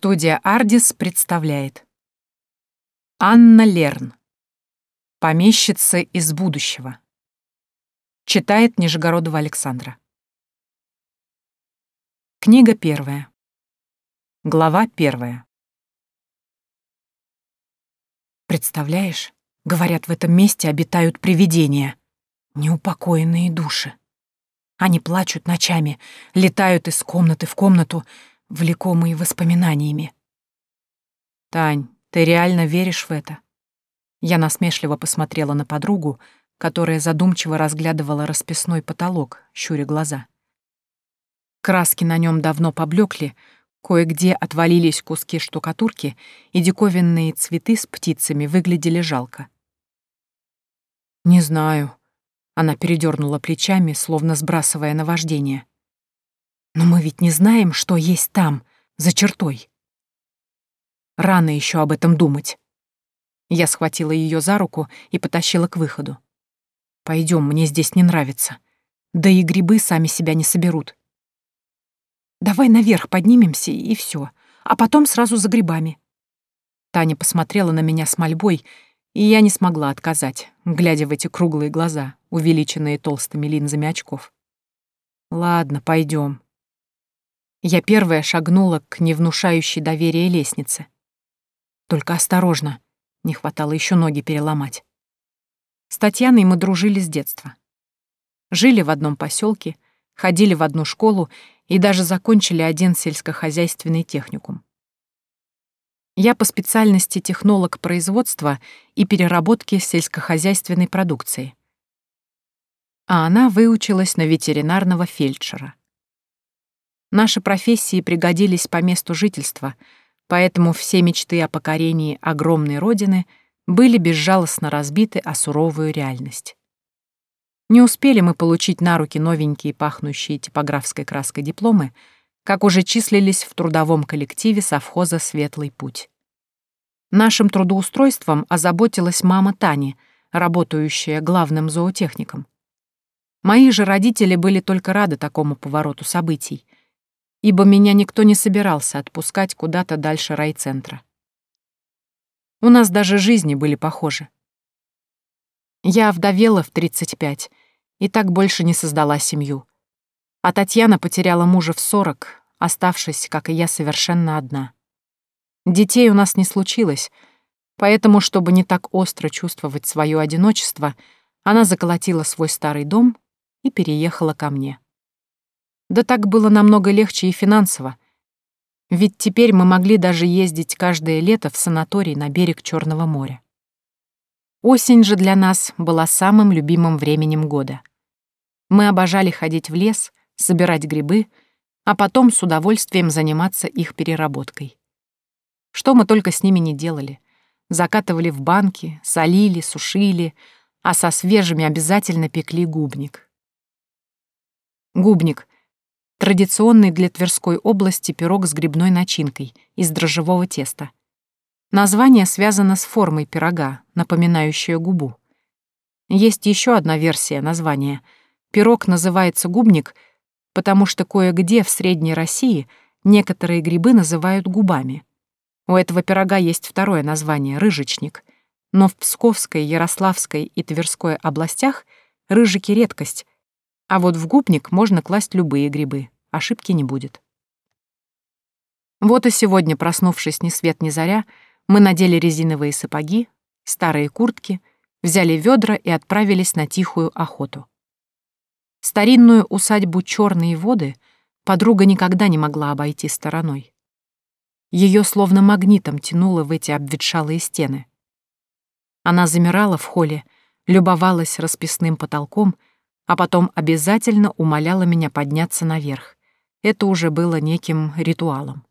Студия «Ардис» представляет. Анна Лерн. Помещица из будущего. Читает Нижегородова Александра. Книга первая. Глава первая. Представляешь, говорят, в этом месте обитают привидения, неупокоенные души. Они плачут ночами, летают из комнаты в комнату, влекомые воспоминаниями. «Тань, ты реально веришь в это?» Я насмешливо посмотрела на подругу, которая задумчиво разглядывала расписной потолок, щуря глаза. Краски на нем давно поблекли, кое-где отвалились куски штукатурки, и диковинные цветы с птицами выглядели жалко. «Не знаю», — она передернула плечами, словно сбрасывая наваждение. Но мы ведь не знаем, что есть там, за чертой. Рано еще об этом думать. Я схватила ее за руку и потащила к выходу. Пойдем, мне здесь не нравится. Да и грибы сами себя не соберут. Давай наверх поднимемся и все, а потом сразу за грибами. Таня посмотрела на меня с мольбой, и я не смогла отказать, глядя в эти круглые глаза, увеличенные толстыми линзами очков. Ладно, пойдем. Я первая шагнула к невнушающей доверия лестнице. Только осторожно, не хватало еще ноги переломать. С Татьяной мы дружили с детства. Жили в одном поселке, ходили в одну школу и даже закончили один сельскохозяйственный техникум. Я по специальности технолог производства и переработки сельскохозяйственной продукции. А она выучилась на ветеринарного фельдшера. Наши профессии пригодились по месту жительства, поэтому все мечты о покорении огромной родины были безжалостно разбиты о суровую реальность. Не успели мы получить на руки новенькие пахнущие типографской краской дипломы, как уже числились в трудовом коллективе совхоза «Светлый путь». Нашим трудоустройством озаботилась мама Тани, работающая главным зоотехником. Мои же родители были только рады такому повороту событий — ибо меня никто не собирался отпускать куда-то дальше райцентра. У нас даже жизни были похожи. Я вдовела в 35 и так больше не создала семью. А Татьяна потеряла мужа в 40, оставшись, как и я, совершенно одна. Детей у нас не случилось, поэтому, чтобы не так остро чувствовать свое одиночество, она заколотила свой старый дом и переехала ко мне. Да так было намного легче и финансово. Ведь теперь мы могли даже ездить каждое лето в санаторий на берег Черного моря. Осень же для нас была самым любимым временем года. Мы обожали ходить в лес, собирать грибы, а потом с удовольствием заниматься их переработкой. Что мы только с ними не делали. Закатывали в банки, солили, сушили, а со свежими обязательно пекли губник. Губник Традиционный для Тверской области пирог с грибной начинкой из дрожжевого теста. Название связано с формой пирога, напоминающая губу. Есть еще одна версия названия. Пирог называется губник, потому что кое-где в Средней России некоторые грибы называют губами. У этого пирога есть второе название — рыжечник. Но в Псковской, Ярославской и Тверской областях рыжики — редкость, а вот в губник можно класть любые грибы, ошибки не будет. Вот и сегодня, проснувшись ни свет ни заря, мы надели резиновые сапоги, старые куртки, взяли ведра и отправились на тихую охоту. Старинную усадьбу Черные воды подруга никогда не могла обойти стороной. Ее словно магнитом тянуло в эти обветшалые стены. Она замирала в холле, любовалась расписным потолком — а потом обязательно умоляла меня подняться наверх. Это уже было неким ритуалом.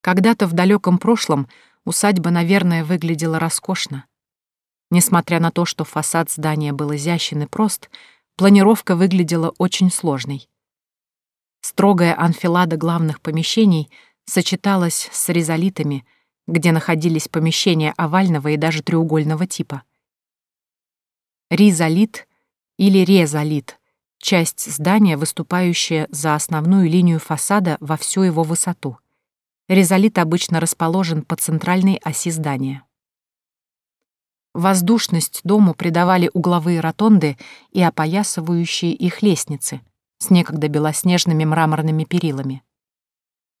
Когда-то в далеком прошлом усадьба, наверное, выглядела роскошно. Несмотря на то, что фасад здания был изящен и прост, планировка выглядела очень сложной. Строгая анфилада главных помещений сочеталась с резолитами, где находились помещения овального и даже треугольного типа. Ризолит или резолит Часть здания, выступающая за основную линию фасада во всю его высоту. Резолит обычно расположен по центральной оси здания. Воздушность дому придавали угловые ротонды и опоясывающие их лестницы с некогда белоснежными мраморными перилами.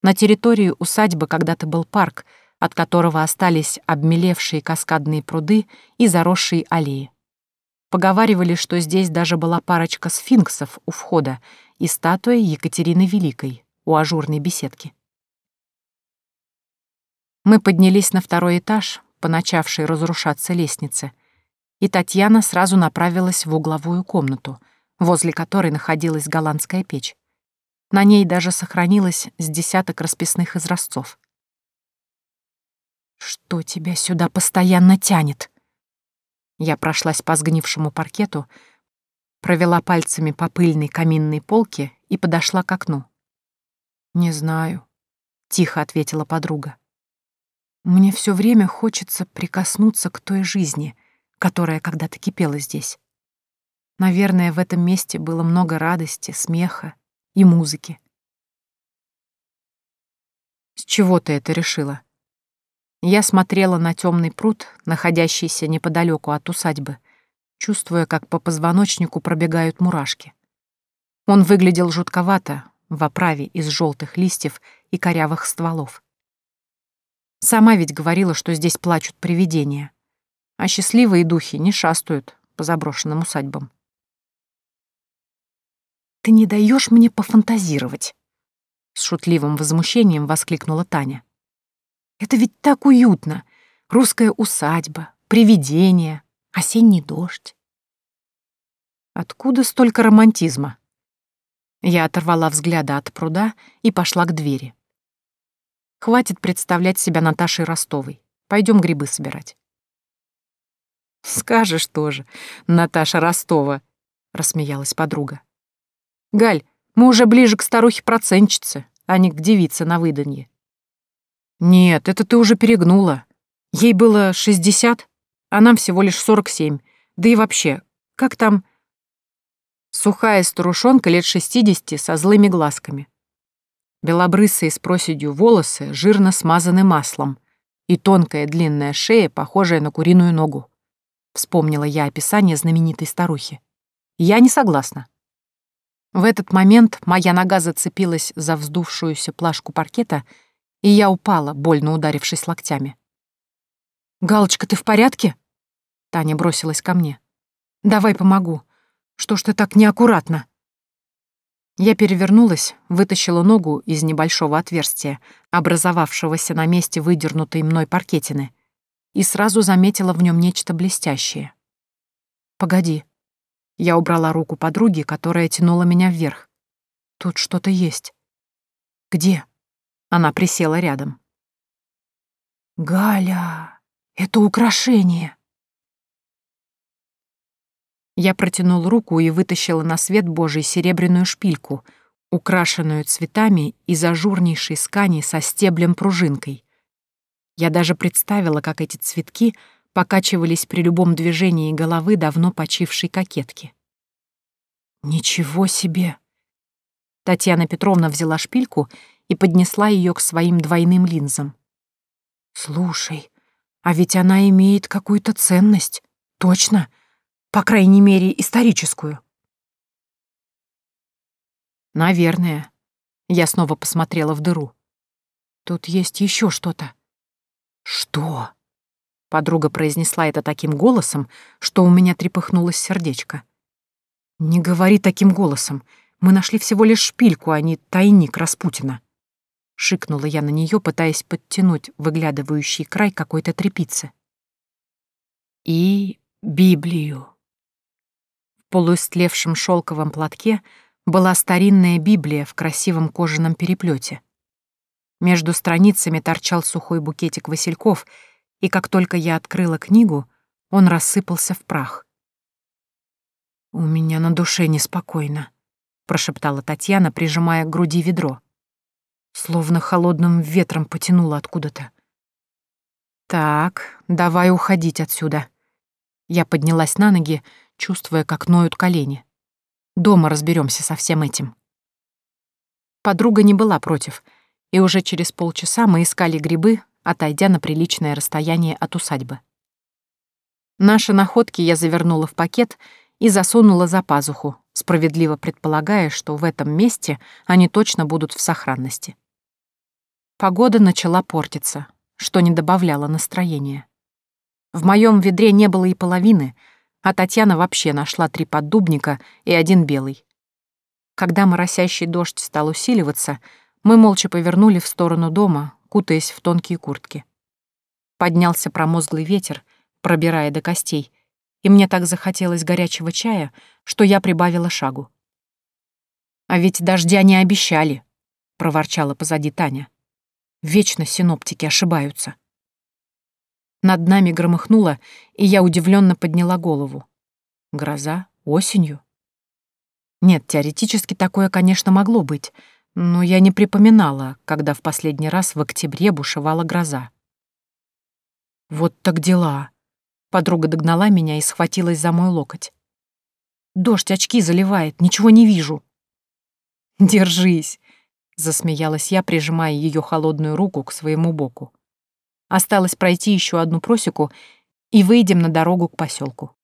На территории усадьбы когда-то был парк, от которого остались обмелевшие каскадные пруды и заросшие аллеи. Поговаривали, что здесь даже была парочка сфинксов у входа и статуя Екатерины Великой у ажурной беседки. Мы поднялись на второй этаж, по начавшей разрушаться лестнице, и Татьяна сразу направилась в угловую комнату, возле которой находилась голландская печь. На ней даже сохранилось с десяток расписных изразцов. «Что тебя сюда постоянно тянет?» Я прошлась по сгнившему паркету, провела пальцами по пыльной каминной полке и подошла к окну. «Не знаю», — тихо ответила подруга. «Мне все время хочется прикоснуться к той жизни, которая когда-то кипела здесь. Наверное, в этом месте было много радости, смеха и музыки. С чего ты это решила? Я смотрела на темный пруд, находящийся неподалеку от усадьбы, чувствуя, как по позвоночнику пробегают мурашки. Он выглядел жутковато, в оправе из желтых листьев и корявых стволов. Сама ведь говорила, что здесь плачут привидения, а счастливые духи не шастают по заброшенным усадьбам. «Ты не даешь мне пофантазировать!» С шутливым возмущением воскликнула Таня. Это ведь так уютно. Русская усадьба, привидения, осенний дождь. Откуда столько романтизма? Я оторвала взгляда от пруда и пошла к двери. Хватит представлять себя Наташей Ростовой. Пойдем грибы собирать. Скажешь тоже, Наташа Ростова, рассмеялась подруга. Галь, мы уже ближе к старухе-процентчице, а не к девице на выданье. «Нет, это ты уже перегнула. Ей было шестьдесят, а нам всего лишь сорок семь. Да и вообще, как там...» Сухая старушонка лет шестидесяти со злыми глазками. Белобрысые с проседью волосы жирно смазаны маслом и тонкая длинная шея, похожая на куриную ногу. Вспомнила я описание знаменитой старухи. Я не согласна. В этот момент моя нога зацепилась за вздувшуюся плашку паркета — и я упала, больно ударившись локтями. «Галочка, ты в порядке?» Таня бросилась ко мне. «Давай помогу. Что ж ты так неаккуратно?» Я перевернулась, вытащила ногу из небольшого отверстия, образовавшегося на месте выдернутой мной паркетины, и сразу заметила в нем нечто блестящее. «Погоди». Я убрала руку подруги, которая тянула меня вверх. «Тут что-то есть». «Где?» Она присела рядом. «Галя, это украшение!» Я протянул руку и вытащила на свет Божий серебряную шпильку, украшенную цветами из ажурнейшей скани со стеблем-пружинкой. Я даже представила, как эти цветки покачивались при любом движении головы давно почившей кокетки. «Ничего себе!» Татьяна Петровна взяла шпильку и поднесла ее к своим двойным линзам. «Слушай, а ведь она имеет какую-то ценность, точно, по крайней мере, историческую». «Наверное». Я снова посмотрела в дыру. «Тут есть еще что-то». «Что?» Подруга произнесла это таким голосом, что у меня трепыхнулось сердечко. «Не говори таким голосом. Мы нашли всего лишь шпильку, а не тайник Распутина». Шикнула я на нее, пытаясь подтянуть выглядывающий край какой-то трепицы. И Библию. В полуистлевшем шелковом платке была старинная Библия в красивом кожаном переплете. Между страницами торчал сухой букетик васильков, и как только я открыла книгу, он рассыпался в прах. «У меня на душе неспокойно», — прошептала Татьяна, прижимая к груди ведро. Словно холодным ветром потянуло откуда-то. «Так, давай уходить отсюда». Я поднялась на ноги, чувствуя, как ноют колени. Дома разберемся со всем этим. Подруга не была против, и уже через полчаса мы искали грибы, отойдя на приличное расстояние от усадьбы. Наши находки я завернула в пакет и засунула за пазуху, справедливо предполагая, что в этом месте они точно будут в сохранности. Погода начала портиться, что не добавляло настроения. В моем ведре не было и половины, а Татьяна вообще нашла три поддубника и один белый. Когда моросящий дождь стал усиливаться, мы молча повернули в сторону дома, кутаясь в тонкие куртки. Поднялся промозглый ветер, пробирая до костей, и мне так захотелось горячего чая, что я прибавила шагу. «А ведь дождя не обещали», — проворчала позади Таня. «Вечно синоптики ошибаются». Над нами громыхнуло, и я удивленно подняла голову. Гроза? Осенью? Нет, теоретически такое, конечно, могло быть, но я не припоминала, когда в последний раз в октябре бушевала гроза. Вот так дела. Подруга догнала меня и схватилась за мой локоть. Дождь очки заливает, ничего не вижу. Держись, засмеялась я, прижимая ее холодную руку к своему боку. Осталось пройти еще одну просеку, и выйдем на дорогу к поселку.